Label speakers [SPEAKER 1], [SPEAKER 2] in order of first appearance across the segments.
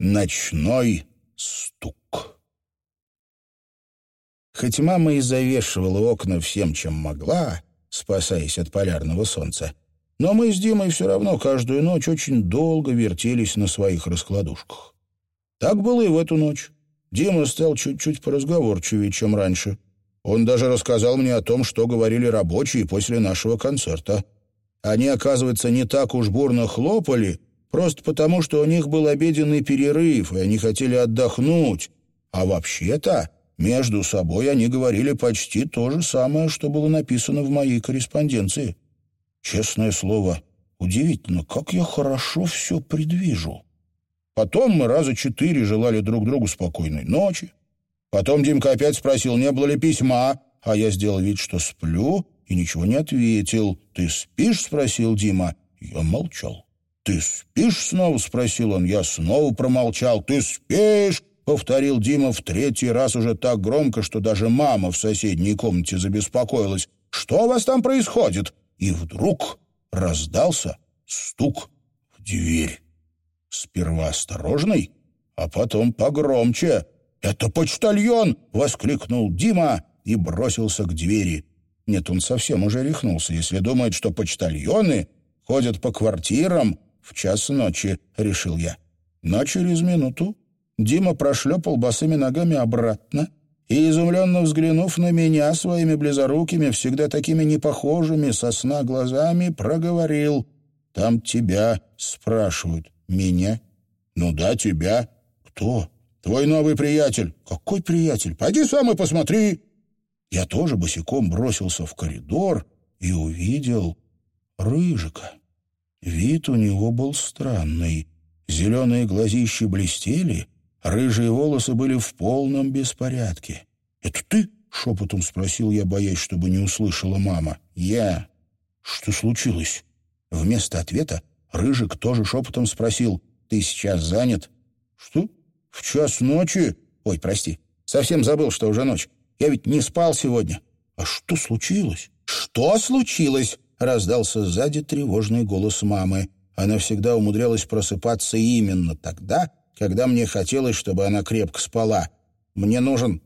[SPEAKER 1] Ночной стук. Хоть мама и завешивала окна всем, чем могла, спасаясь от полярного солнца, но мы с Димой все равно каждую ночь очень долго вертелись на своих раскладушках. Так было и в эту ночь. Дима стал чуть-чуть поразговорчивее, чем раньше. Он даже рассказал мне о том, что говорили рабочие после нашего концерта. Они, оказывается, не так уж бурно хлопали, просто потому, что у них был обеденный перерыв, и они хотели отдохнуть. А вообще-то между собой они говорили почти то же самое, что было написано в моей корреспонденции. Честное слово, удивительно, как я хорошо все предвижу. Потом мы раза четыре желали друг другу спокойной ночи. Потом Димка опять спросил, не было ли письма, а я сделал вид, что сплю, и ничего не ответил. «Ты спишь?» — спросил Дима. Я молчал. «Ты спишь?» — снова спросил он. Я снова промолчал. «Ты спишь?» — повторил Дима в третий раз уже так громко, что даже мама в соседней комнате забеспокоилась. «Что у вас там происходит?» И вдруг раздался стук в дверь. Сперва осторожный, а потом погромче. «Это почтальон!» — воскликнул Дима и бросился к двери. Нет, он совсем уже рехнулся, если думает, что почтальоны ходят по квартирам в час ночи, решил я. Но через минуту Дима прошлепал босыми ногами обратно, и, изумленно взглянув на меня своими близорукими, всегда такими непохожими, со сна глазами, проговорил. «Там тебя спрашивают». «Меня?» «Ну да, тебя». «Кто?» «Твой новый приятель». «Какой приятель? Пойди сам и посмотри». Я тоже босиком бросился в коридор и увидел Рыжика. Вид у него был странный. Зеленые глазищи блестели — Рыжие волосы были в полном беспорядке. «Это ты?» — шепотом спросил я, боясь, чтобы не услышала мама. «Я». «Что случилось?» Вместо ответа Рыжик тоже шепотом спросил. «Ты сейчас занят?» «Что? В час ночи?» «Ой, прости, совсем забыл, что уже ночь. Я ведь не спал сегодня». «А что случилось?» «Что случилось?» — раздался сзади тревожный голос мамы. Она всегда умудрялась просыпаться именно тогда, когда мне хотелось, чтобы она крепко спала. Мне нужен...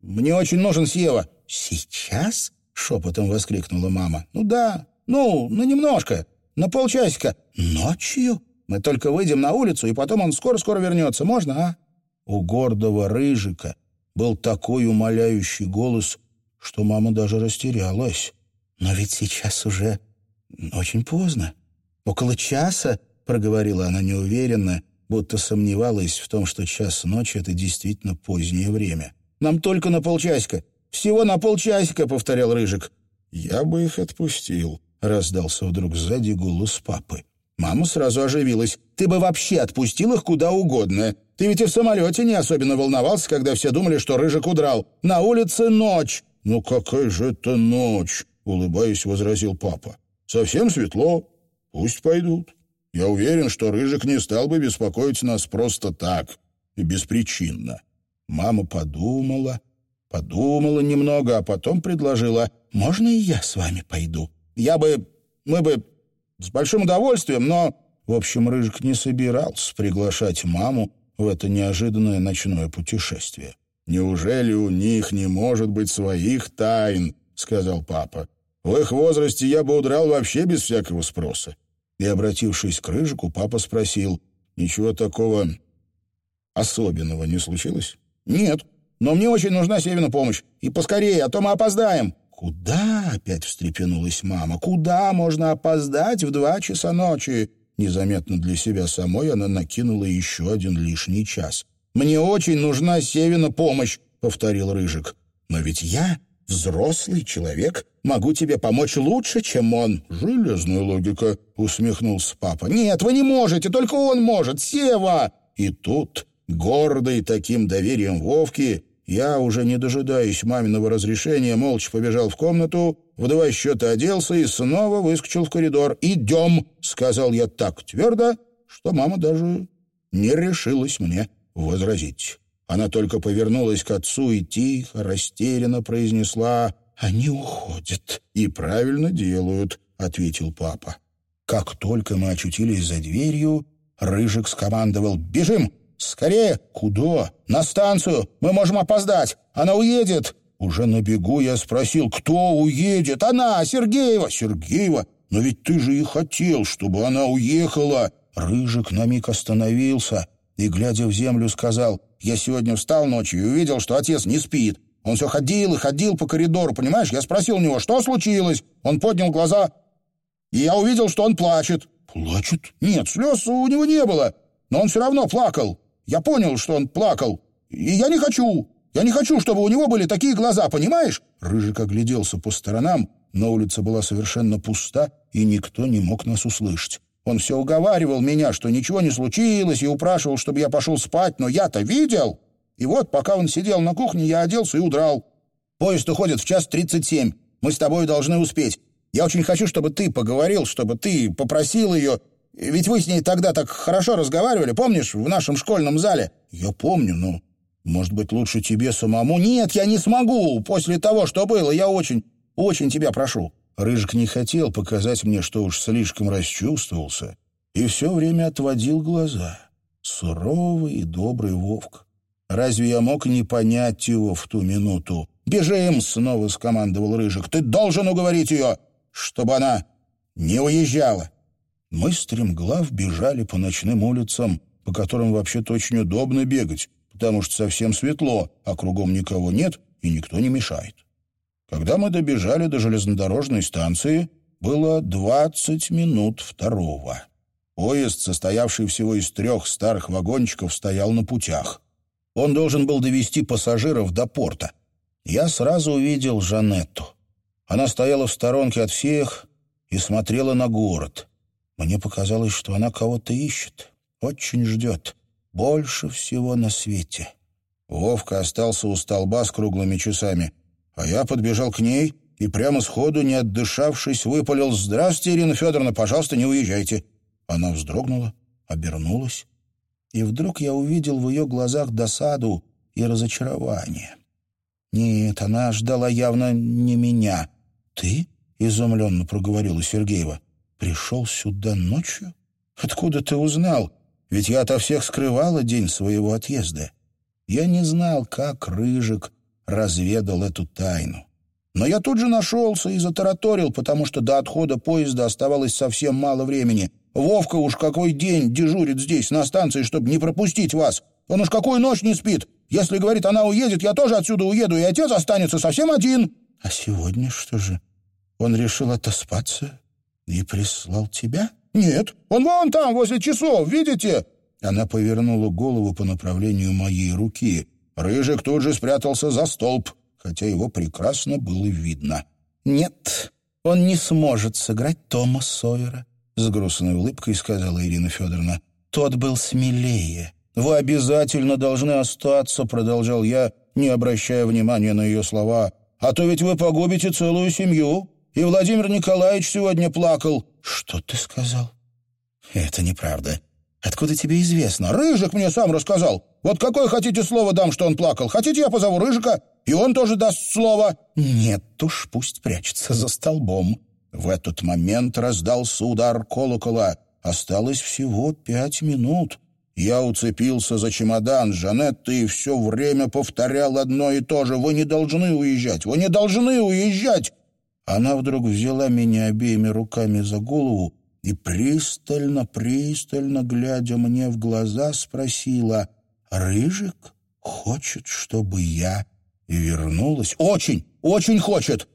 [SPEAKER 1] Мне очень нужен Сева». «Сейчас?» — шепотом воскликнула мама. «Ну да, ну, ну немножко, на полчасика. Ночью? Мы только выйдем на улицу, и потом он скоро-скоро вернется. Можно, а?» У гордого Рыжика был такой умоляющий голос, что мама даже растерялась. «Но ведь сейчас уже очень поздно. Около часа», — проговорила она неуверенно, будто сомневалась в том, что час ночи — это действительно позднее время. «Нам только на полчасика! Всего на полчасика!» — повторял Рыжик. «Я бы их отпустил», — раздался вдруг сзади голос папы. Мама сразу оживилась. «Ты бы вообще отпустил их куда угодно. Ты ведь и в самолете не особенно волновался, когда все думали, что Рыжик удрал. На улице ночь!» «Ну какая же это ночь?» — улыбаясь, возразил папа. «Совсем светло. Пусть пойдут». Я уверен, что Рыжик не стал бы беспокоить нас просто так и беспричинно. Мама подумала, подумала немного, а потом предложила, «Можно и я с вами пойду? Я бы... мы бы... с большим удовольствием, но...» В общем, Рыжик не собирался приглашать маму в это неожиданное ночное путешествие. «Неужели у них не может быть своих тайн?» — сказал папа. «В их возрасте я бы удрал вообще без всякого спроса. И, обратившись к Рыжику, папа спросил, «Ничего такого особенного не случилось?» «Нет, но мне очень нужна Севина помощь. И поскорее, а то мы опоздаем». «Куда?» — опять встрепенулась мама. «Куда можно опоздать в два часа ночи?» Незаметно для себя самой она накинула еще один лишний час. «Мне очень нужна Севина помощь», — повторил Рыжик. «Но ведь я взрослый человек, могу тебе помочь лучше, чем он». «Железная логика», — усмехнулся папа. «Нет, вы не можете, только он может, Сева!» И тут, гордый таким доверием Вовки, я, уже не дожидаясь маминого разрешения, молча побежал в комнату, в два счета оделся и снова выскочил в коридор. «Идем!» — сказал я так твердо, что мама даже не решилась мне возразить. Она только повернулась к отцу и тихо, растерянно произнесла «Они уходят». «И правильно делают», — ответил папа. Как только мы очутились за дверью, Рыжик скомандовал «Бежим! «Скорее!» «Куда?» «На станцию! Мы можем опоздать! Она уедет!» Уже на бегу я спросил, кто уедет? Она, Сергеева. Сергеева? Но ведь ты же и хотел, чтобы она уехала. Рыжик на миг остановился и, глядя в землю, сказал, «Я сегодня встал ночью и увидел, что отец не спит. Он все ходил и ходил по коридору, понимаешь? Я спросил у него, что случилось? Он поднял глаза, и я увидел, что он плачет». «Плачет?» «Нет, слез у него не было, но он все равно плакал. Я понял, что он плакал, и я не хочу. Я не хочу, чтобы у него были такие глаза, понимаешь?» Рыжик огляделся по сторонам, но улица была совершенно пуста, и никто не мог нас услышать. Он все уговаривал меня, что ничего не случилось, и упрашивал, чтобы я пошел спать, но я-то видел. И вот, пока он сидел на кухне, я оделся и удрал. Поезд уходит в час тридцать семь. Мы с тобой должны успеть. Я очень хочу, чтобы ты поговорил, чтобы ты попросил ее. Ведь вы с ней тогда так хорошо разговаривали, помнишь, в нашем школьном зале? Я помню, но может быть, лучше тебе самому? Нет, я не смогу. После того, что было, я очень, очень тебя прошу. Рыжик не хотел показать мне, что уж слишком расчувствовался, и все время отводил глаза. Суровый и добрый Вовк. Разве я мог не понять его в ту минуту? «Бежим!» — снова скомандовал Рыжик. «Ты должен уговорить ее, чтобы она не уезжала!» Мы стремглав бежали по ночным улицам, по которым вообще-то очень удобно бегать потому что совсем светло, а кругом никого нет и никто не мешает. Когда мы добежали до железнодорожной станции, было двадцать минут второго. Поезд, состоявший всего из трех старых вагончиков, стоял на путях. Он должен был довести пассажиров до порта. Я сразу увидел Жанетту. Она стояла в сторонке от всех и смотрела на город. Мне показалось, что она кого-то ищет, очень ждет. Больше всего на свете. Вовка остался у столба с круглыми часами, а я подбежал к ней и прямо сходу, не отдышавшись, выпалил «Здравствуйте, Ирина Федоровна, пожалуйста, не уезжайте». Она вздрогнула, обернулась, и вдруг я увидел в ее глазах досаду и разочарование. Нет, она ждала явно не меня. «Ты?» — изумленно проговорила Сергеева. «Пришел сюда ночью? Откуда ты узнал?» Ведь я ото всех скрывала день своего отъезда. Я не знал, как Рыжик разведал эту тайну. Но я тут же нашелся и затараторил, потому что до отхода поезда оставалось совсем мало времени. Вовка уж какой день дежурит здесь, на станции, чтобы не пропустить вас. Он уж какую ночь не спит. Если, говорит, она уедет, я тоже отсюда уеду, и отец останется совсем один. А сегодня что же? Он решил отоспаться и прислал тебя?» «Нет, он вон там, возле часов, видите?» Она повернула голову по направлению моей руки. Рыжик тут же спрятался за столб, хотя его прекрасно было видно. «Нет, он не сможет сыграть Тома Сойера», — с грустной улыбкой сказала Ирина Федоровна. «Тот был смелее». «Вы обязательно должны остаться», — продолжал я, не обращая внимания на ее слова. «А то ведь вы погубите целую семью. И Владимир Николаевич сегодня плакал. «Что ты сказал?» «Это неправда. Откуда тебе известно?» «Рыжик мне сам рассказал. Вот какое хотите слово дам, что он плакал? Хотите, я позову Рыжика, и он тоже даст слово?» «Нет уж, пусть прячется за столбом». В этот момент раздался удар колокола. Осталось всего пять минут. Я уцепился за чемодан Жанетты и все время повторял одно и то же. «Вы не должны уезжать! Вы не должны уезжать!» Она вдруг взяла меня обеими руками за голову и пристально, пристально, глядя мне в глаза, спросила, «Рыжик хочет, чтобы я вернулась?» «Очень, очень хочет!»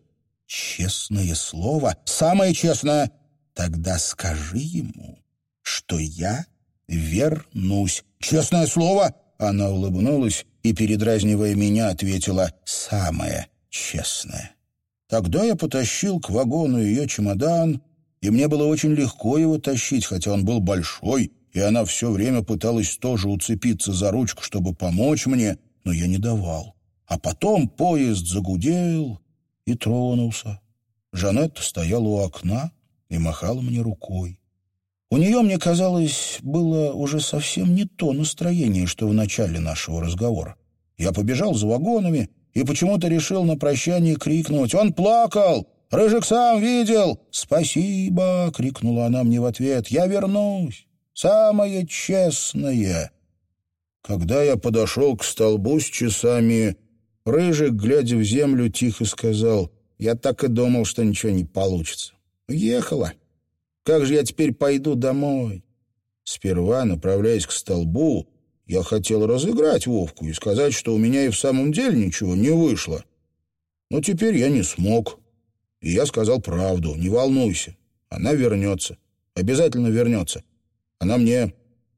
[SPEAKER 1] «Честное слово, самое честное!» «Тогда скажи ему, что я вернусь». «Честное слово!» Она улыбнулась и, передразнивая меня, ответила «самое честное». Тогда я потащил к вагону ее чемодан, и мне было очень легко его тащить, хотя он был большой, и она все время пыталась тоже уцепиться за ручку, чтобы помочь мне, но я не давал. А потом поезд загудел и тронулся. Жанетта стояла у окна и махала мне рукой. У нее, мне казалось, было уже совсем не то настроение, что в начале нашего разговора. Я побежал за вагонами, и почему-то решил на прощание крикнуть. «Он плакал! Рыжик сам видел!» «Спасибо!» — крикнула она мне в ответ. «Я вернусь! Самое честное!» Когда я подошел к столбу с часами, Рыжик, глядя в землю, тихо сказал, «Я так и думал, что ничего не получится. Уехала. Как же я теперь пойду домой?» Сперва, направляясь к столбу, я хотел разыграть Вовку и сказать, что у меня и в самом деле ничего не вышло. Но теперь я не смог. И я сказал правду, не волнуйся, она вернется, обязательно вернется. Она мне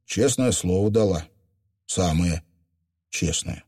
[SPEAKER 1] честное слово дала, самое честное.